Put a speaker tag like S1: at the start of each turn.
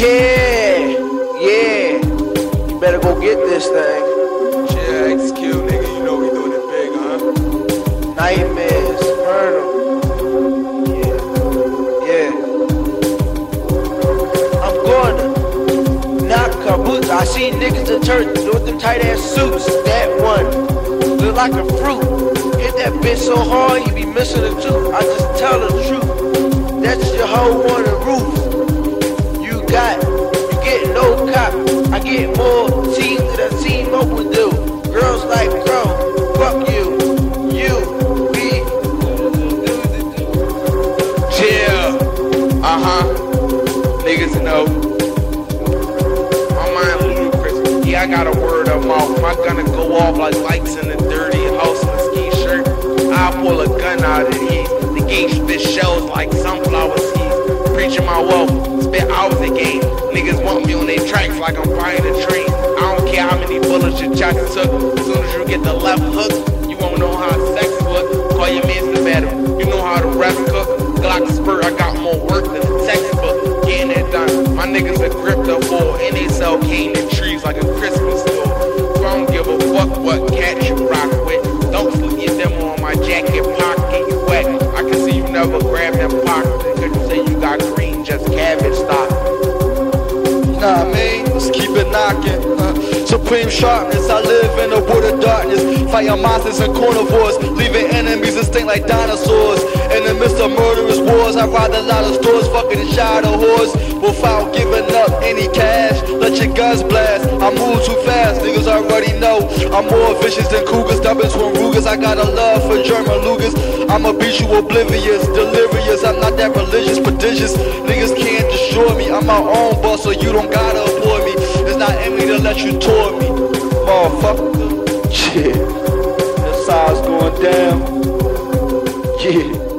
S1: Yeah, yeah. You better go get this thing.
S2: Yeah, execute, nigga. You know we doing it big, huh?
S1: Nightmares, murder. Yeah, yeah. I'm gonna knock her boots. I see niggas in church with them tight ass suits. That one look like a fruit. Hit that bitch so hard you be missing the tooth. I just tell the truth. That's your whole got, you get no cop. I get more teams than a up would do. Girls like, bro, fuck you. You, we,
S2: Yeah. Uh huh. Niggas know. My mind ludicrous. Yeah, I got a word of mouth. My gonna go off like lights in the dirty house in a ski shirt. I pull a gun out of these. The game spit shells like sunflower seeds. Preaching my wealth. Spit hours a game. Niggas want me on their tracks like I'm buying a train. I don't care how many bullets your chopper took. As soon as you get the left hook, you won't know how sex look. Call your mans to battle. You know how to rest cook. Glock spurt, I got more work than a textbook. Getting it done. My niggas are up full, and they sell cane and trees like a Christmas store. So I don't give a fuck what cat you rock with. Don't slip your demo on my jacket got green, just cabbage stock.
S3: Nah, I mean, let's keep it knocking. Uh, supreme sharpness, I live in a world of darkness. Fighting monsters and carnivores, leaving enemies extinct like dinosaurs. In the midst of murderous wars, I ride a lot of stores, fucking a horse. Without giving up any cash, let your guns blast. Move too fast, niggas already know. I'm more vicious than cougars, dubbing from Rugers. I got a love for German Lugers. I'ma beat you oblivious, delirious. I'm not that religious, prodigious. Niggas can't destroy me. I'm my own boss, so you don't gotta avoid me. It's not in me to let you tour me, motherfucker. Yeah, the size going down. Yeah.